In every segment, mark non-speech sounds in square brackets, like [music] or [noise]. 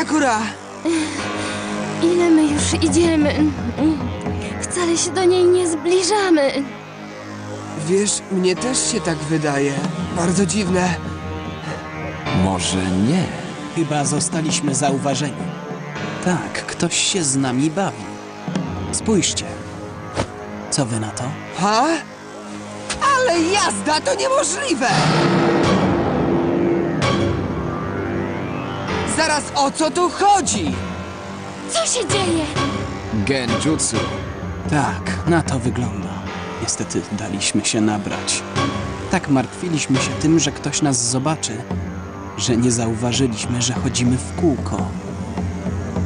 Sakura! Ile my już idziemy? Wcale się do niej nie zbliżamy. Wiesz, mnie też się tak wydaje. Bardzo dziwne. Może nie. Chyba zostaliśmy zauważeni. Tak, ktoś się z nami bawi. Spójrzcie. Co wy na to? Ha? Ale jazda to niemożliwe! Zaraz o co tu chodzi? Co się dzieje? Genjutsu. Tak, na to wygląda. Niestety daliśmy się nabrać. Tak martwiliśmy się tym, że ktoś nas zobaczy, że nie zauważyliśmy, że chodzimy w kółko.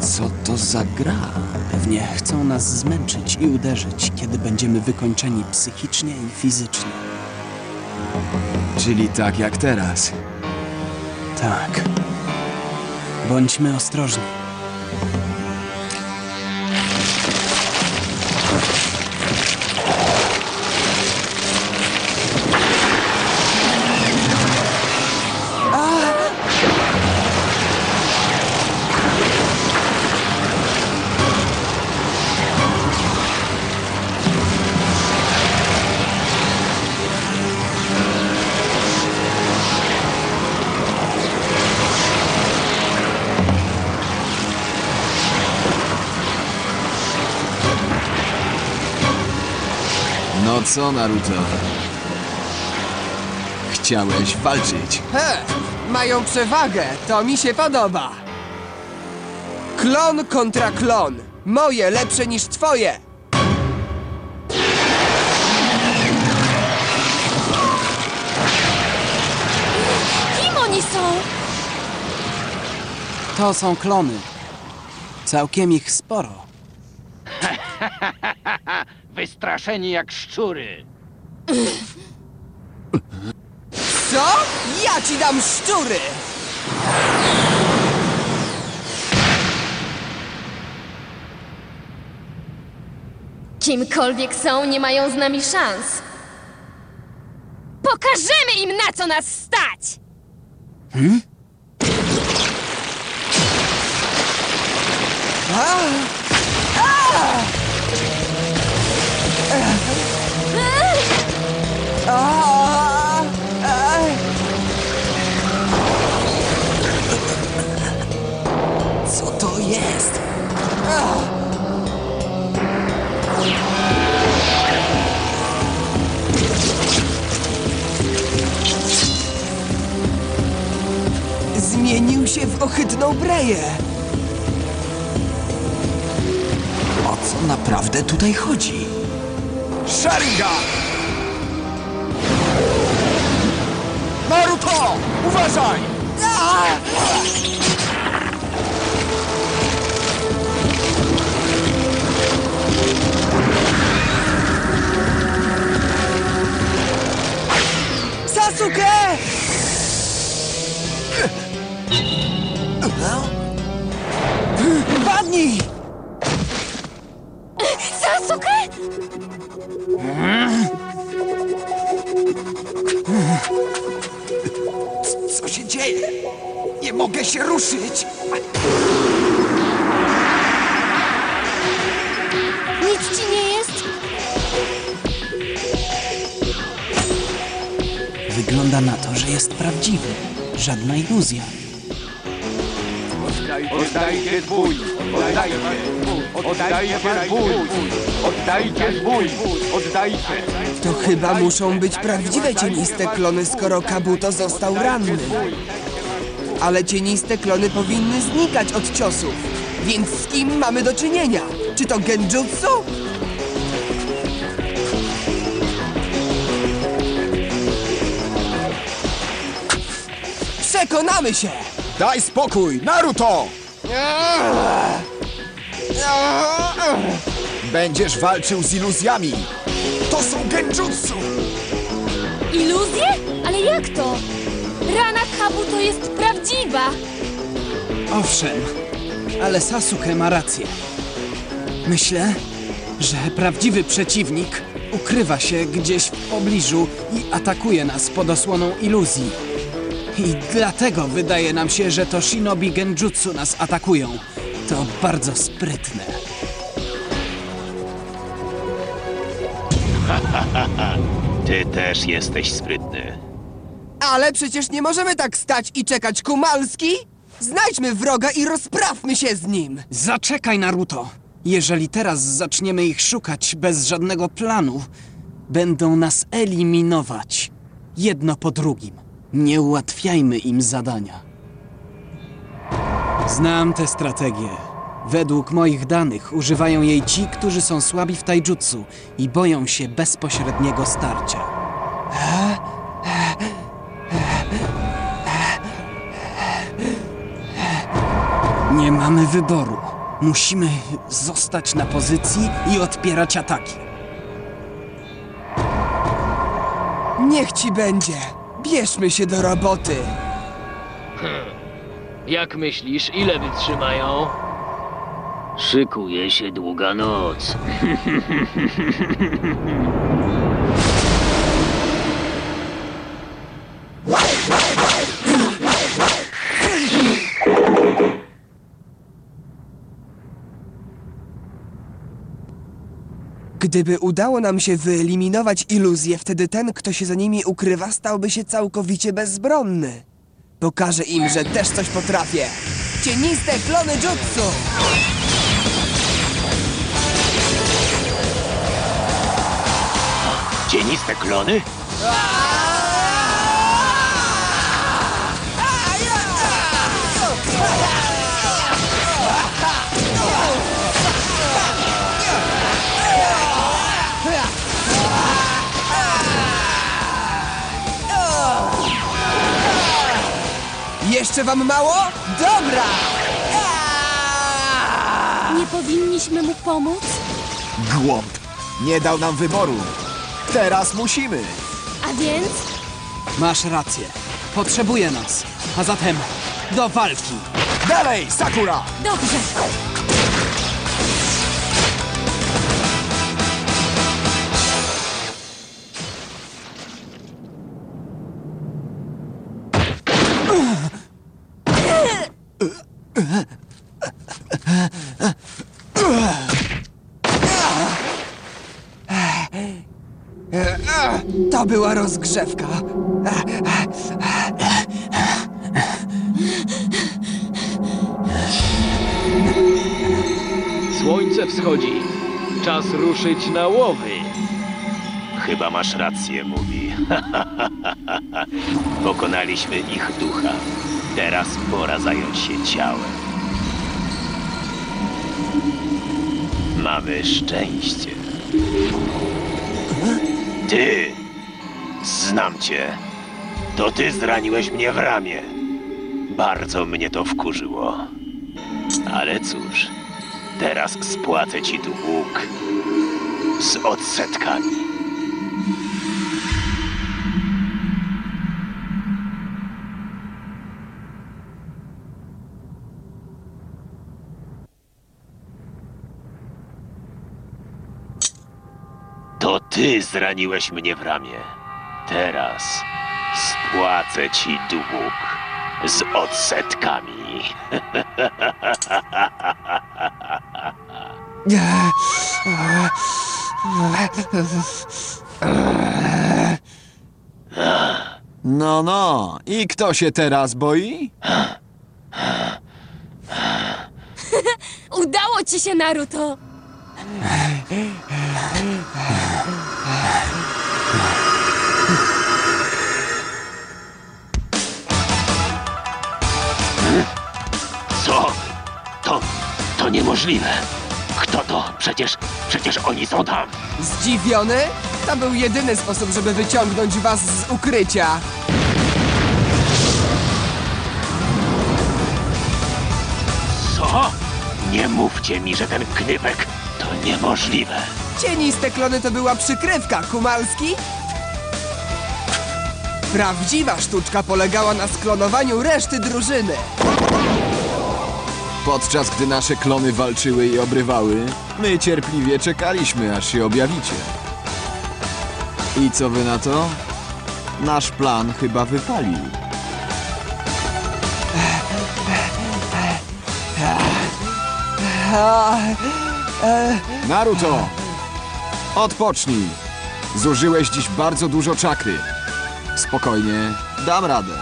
Co to za gra? Pewnie chcą nas zmęczyć i uderzyć, kiedy będziemy wykończeni psychicznie i fizycznie. Czyli tak jak teraz. Tak. Bądźmy ostrożni. Co, Naruto? Chciałeś walczyć. He, mają przewagę, to mi się podoba. Klon kontra klon. Moje lepsze niż twoje. Kim oni są? To są klony. Całkiem ich sporo. [laughs] Wystraszeni jak szczury. Co? Ja ci dam szczury! Kimkolwiek są, nie mają z nami szans. Pokażemy im, na co nas stać! A, tutaj chodzi? Sharingan! Naruto! Uważaj! Sasuke! Padnij! Wygląda na to, że jest prawdziwy. Żadna iluzja. Oddajcie zbój! Oddajcie! Oddajcie zbój! Oddajcie zbój! Oddajcie! To chyba muszą być prawdziwe cieniste klony, skoro Kabuto został ranny. Ale cieniste klony powinny znikać od ciosów. Więc z kim mamy do czynienia? Czy to Genjutsu? Przekonamy się! Daj spokój, Naruto! Będziesz walczył z iluzjami! To są genjutsu! Iluzje? Ale jak to? Rana Kabuto jest prawdziwa! Owszem, ale Sasuke ma rację. Myślę, że prawdziwy przeciwnik ukrywa się gdzieś w pobliżu i atakuje nas pod osłoną iluzji. I dlatego wydaje nam się, że to shinobi genjutsu nas atakują. To bardzo sprytne. [laughs] Ty też jesteś sprytny. Ale przecież nie możemy tak stać i czekać, Kumalski! Znajdźmy wroga i rozprawmy się z nim! Zaczekaj, Naruto! Jeżeli teraz zaczniemy ich szukać bez żadnego planu, będą nas eliminować. Jedno po drugim. Nie ułatwiajmy im zadania. Znam tę strategię. Według moich danych używają jej ci, którzy są słabi w taijutsu i boją się bezpośredniego starcia. Nie mamy wyboru. Musimy zostać na pozycji i odpierać ataki. Niech ci będzie! Bierzmy się do roboty! Jak myślisz, ile wytrzymają? Szykuje się długa noc. [laughs] Gdyby udało nam się wyeliminować iluzje, wtedy ten, kto się za nimi ukrywa, stałby się całkowicie bezbronny. Pokażę im, że też coś potrafię. Cieniste klony jutsu! Cieniste klony? Jeszcze wam mało? Dobra! Nie powinniśmy mu pomóc? Głąb. Nie dał nam wyboru. Teraz musimy. A więc? Masz rację. Potrzebuje nas. A zatem do walki. Dalej, Sakura! Dobrze. To była rozgrzewka. Słońce wschodzi. Czas ruszyć na łowy. Chyba masz rację, mówi. [laughs] Pokonaliśmy ich ducha. Teraz pora zająć się ciałem. Mamy szczęście. Ty! Znam cię. To ty zraniłeś mnie w ramię. Bardzo mnie to wkurzyło. Ale cóż, teraz spłacę ci dług z odsetkami. Ty zraniłeś mnie w ramię. Teraz spłacę ci dług z odsetkami. No, no. I kto się teraz boi? [laughs] Udało ci się, Naruto! [laughs] Co? To, to niemożliwe. Kto to? Przecież, przecież oni są tam. Zdziwiony? To był jedyny sposób, żeby wyciągnąć was z ukrycia. Co? Nie mówcie mi, że ten knypek to niemożliwe. Cieniste klony to była przykrywka, Kumalski? Prawdziwa sztuczka polegała na sklonowaniu reszty drużyny. Podczas gdy nasze klony walczyły i obrywały, my cierpliwie czekaliśmy, aż się objawicie. I co wy na to? Nasz plan chyba wypalił. Naruto! Odpocznij. Zużyłeś dziś bardzo dużo czakry. Spokojnie, dam radę.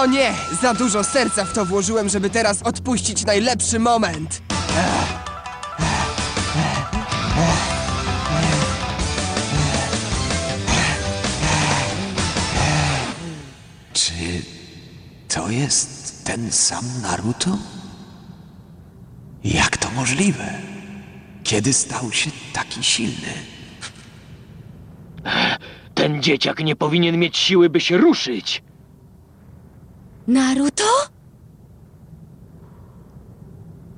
o nie! Za dużo serca w to włożyłem, żeby teraz odpuścić najlepszy moment. Czy to jest ten sam Naruto? Jak to możliwe? Kiedy stał się taki silny? Ten dzieciak nie powinien mieć siły, by się ruszyć. Naruto?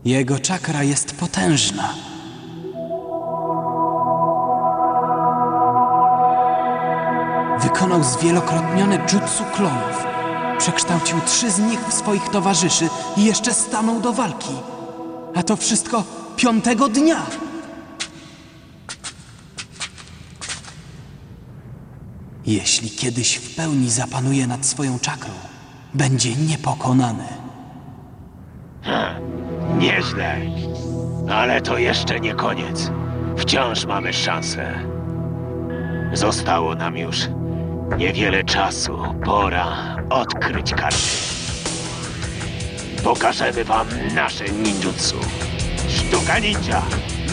Jego czakra jest potężna. Wykonał zwielokrotnione jutsu klonów. Przekształcił trzy z nich w swoich towarzyszy i jeszcze stanął do walki. A to wszystko piątego dnia. Jeśli kiedyś w pełni zapanuje nad swoją czakrą, będzie niepokonany. Nieźle. Ale to jeszcze nie koniec. Wciąż mamy szansę. Zostało nam już niewiele czasu. Pora odkryć karty. Pokażemy wam nasze ninjutsu. Sztuka ninja.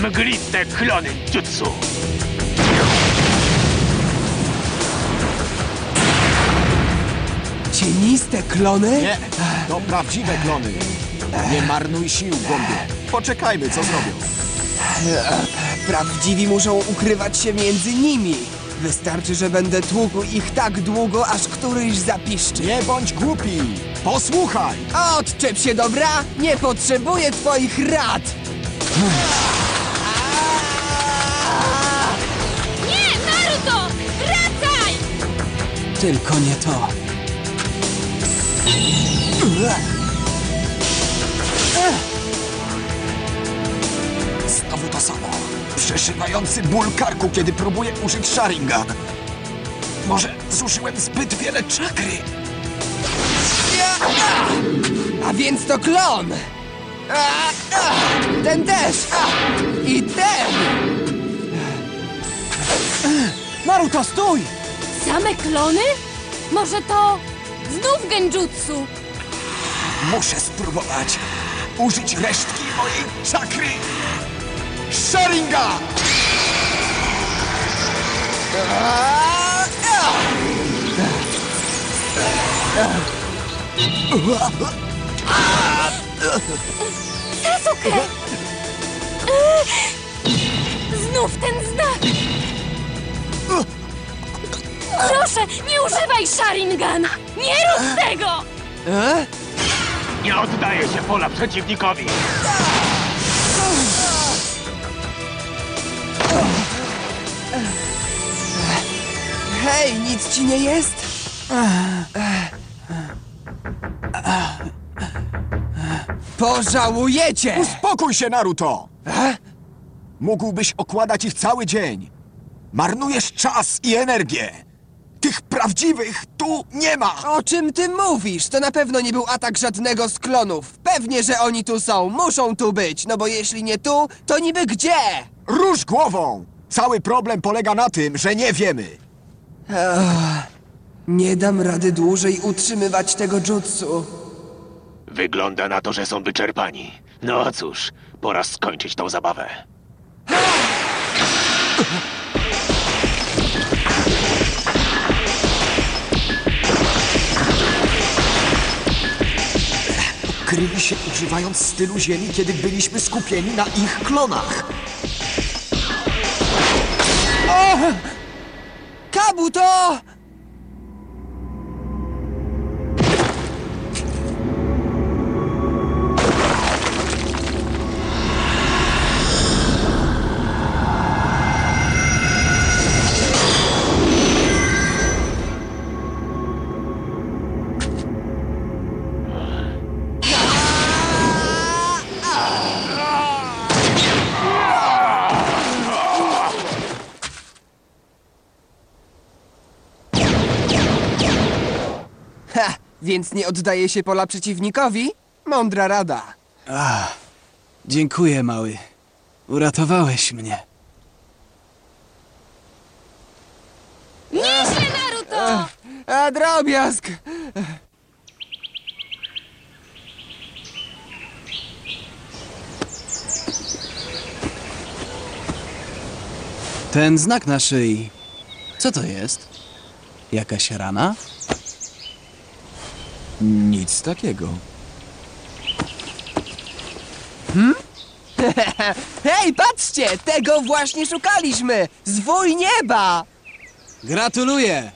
Mgliste klony jutsu. Cieniste klony? Nie, to prawdziwe klony. Nie marnuj sił, Gombie. Poczekajmy, co zrobią. Prawdziwi muszą ukrywać się między nimi. Wystarczy, że będę tłukł ich tak długo, aż któryś zapiszczy. Nie bądź głupi! Posłuchaj! Odczep się, dobra? Nie potrzebuję twoich rad! Nie, Naruto! Wracaj! Tylko nie to. Przeszywający ból karku, kiedy próbuję użyć Sharingan. Może zużyłem zbyt wiele czakry? A więc to klon! A, a, ten też! A, I ten! Naruto, stój! Same klony? Może to znów genjutsu? Muszę spróbować użyć resztki mojej czakry! Sharingan! Sasuke! Znów ten znak! Proszę, nie używaj Sharingan! Nie rób tego! Nie oddaje się pola przeciwnikowi. Hej, nic ci nie jest? Pożałujecie! Spokój się, Naruto! Mógłbyś okładać ich cały dzień. Marnujesz czas i energię. Tych prawdziwych tu nie ma! O czym ty mówisz? To na pewno nie był atak żadnego z klonów. Pewnie, że oni tu są. Muszą tu być. No bo jeśli nie tu, to niby gdzie? Rusz głową! Cały problem polega na tym, że nie wiemy. Nie dam rady dłużej utrzymywać tego jutsu. Wygląda na to, że są wyczerpani. No cóż, pora skończyć tą zabawę. Kryli się używając stylu ziemi, kiedy byliśmy skupieni na ich klonach. Kabuto! Więc nie oddaje się pola przeciwnikowi? Mądra rada. Dziękuję, mały. Uratowałeś mnie. Nieźle, Naruto! A drobiazg! Ten znak na szyi. Co to jest? Jakaś rana? Nic takiego. [laughs] Hej, patrzcie! Tego właśnie szukaliśmy! Zwój nieba! Gratuluję!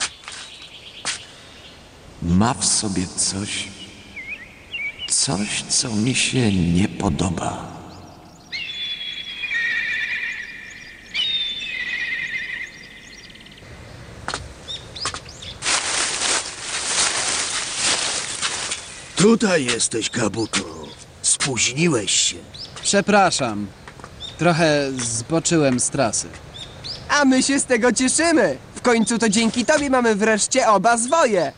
Ma w sobie coś. Coś, co mi się nie podoba. Tutaj jesteś, Kabuto. Spóźniłeś się. Przepraszam. Trochę zboczyłem z trasy. A my się z tego cieszymy! W końcu to dzięki tobie mamy wreszcie oba zwoje!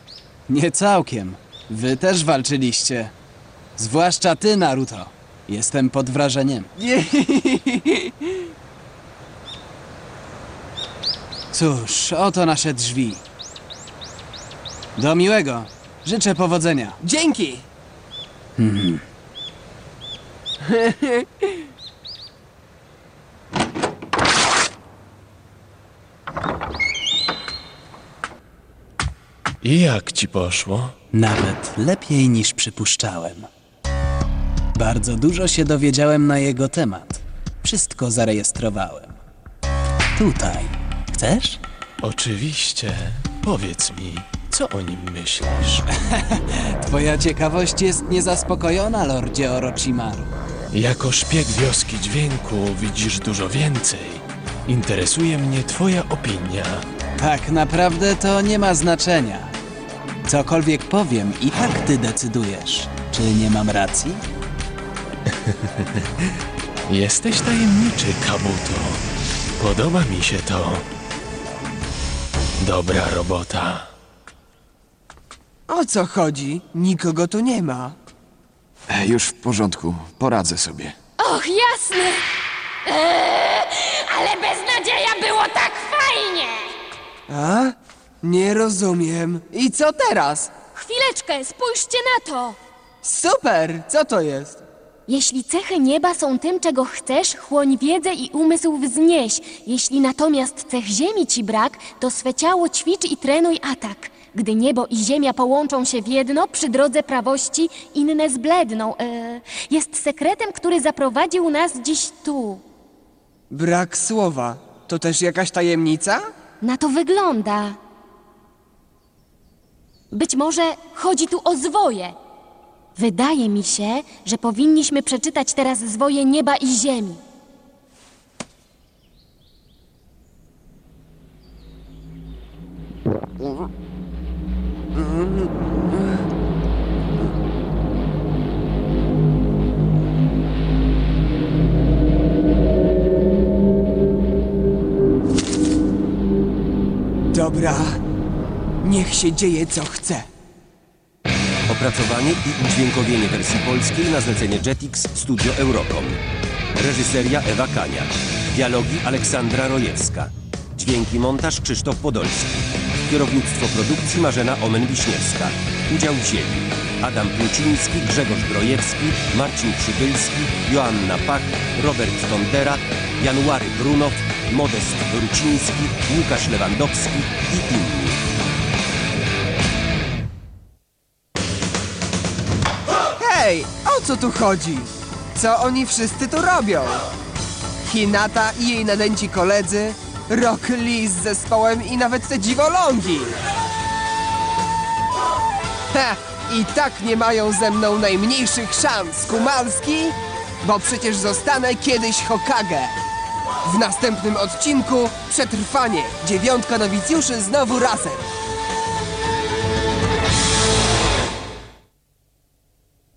Nie całkiem. Wy też walczyliście. Zwłaszcza ty, Naruto. Jestem pod wrażeniem. [laughs] Cóż, oto nasze drzwi. Do miłego. Życzę powodzenia. Dzięki! [laughs] I jak ci poszło? Nawet lepiej niż przypuszczałem. Bardzo dużo się dowiedziałem na jego temat. Wszystko zarejestrowałem. Tutaj. Chcesz? Oczywiście. Powiedz mi, co o nim myślisz? [laughs] Twoja ciekawość jest niezaspokojona, lordzie Orochimaru. Jako szpieg wioski dźwięku widzisz dużo więcej. Interesuje mnie twoja opinia. Tak naprawdę to nie ma znaczenia. Cokolwiek powiem, i tak ty decydujesz. Czy nie mam racji? [laughs] Jesteś tajemniczy, Kabuto. Podoba mi się to. Dobra robota. O co chodzi? Nikogo tu nie ma. E, Już w porządku, poradzę sobie. Och, jasne! Eee, ale beznadzieja było tak fajnie! A? Nie rozumiem. I co teraz? Chwileczkę, spójrzcie na to! Super! Co to jest? Jeśli cechy nieba są tym, czego chcesz, chłoń wiedzę i umysł wznieś. Jeśli natomiast cech ziemi ci brak, to swe ciało ćwicz i trenuj atak. Gdy niebo i ziemia połączą się w jedno, przy drodze prawości inne zbledną. E, jest sekretem, który zaprowadził nas dziś tu. Brak słowa. To też jakaś tajemnica? Na to wygląda. Być może chodzi tu o zwoje. Wydaje mi się, że powinniśmy przeczytać teraz zwoje nieba i ziemi. Dobra. Niech się dzieje co chce. Opracowanie i udźwiękowienie wersji polskiej na zlecenie Jetix Studio Eurocom. Reżyseria Ewa Kania. Dialogi Aleksandra Rojewska. Dźwięki montaż Krzysztof Podolski. Kierownictwo produkcji Marzena Omen-Wiśniewska. Udział wzięli Adam Pluciński, Grzegorz Grojewski, Marcin Przybylski, Joanna Pach, Robert Tondera, January Brunow, Modest Ruciński, Łukasz Lewandowski i inni. Hej, o co tu chodzi? Co oni wszyscy tu robią? Hinata i jej nadęci koledzy, Rock Lee z zespołem i nawet te dziwolągi. Ha! I tak nie mają ze mną najmniejszych szans, Kumalski, bo przecież zostanę kiedyś Hokage. W następnym odcinku przetrwanie. Dziewiątka nowicjuszy znowu razem.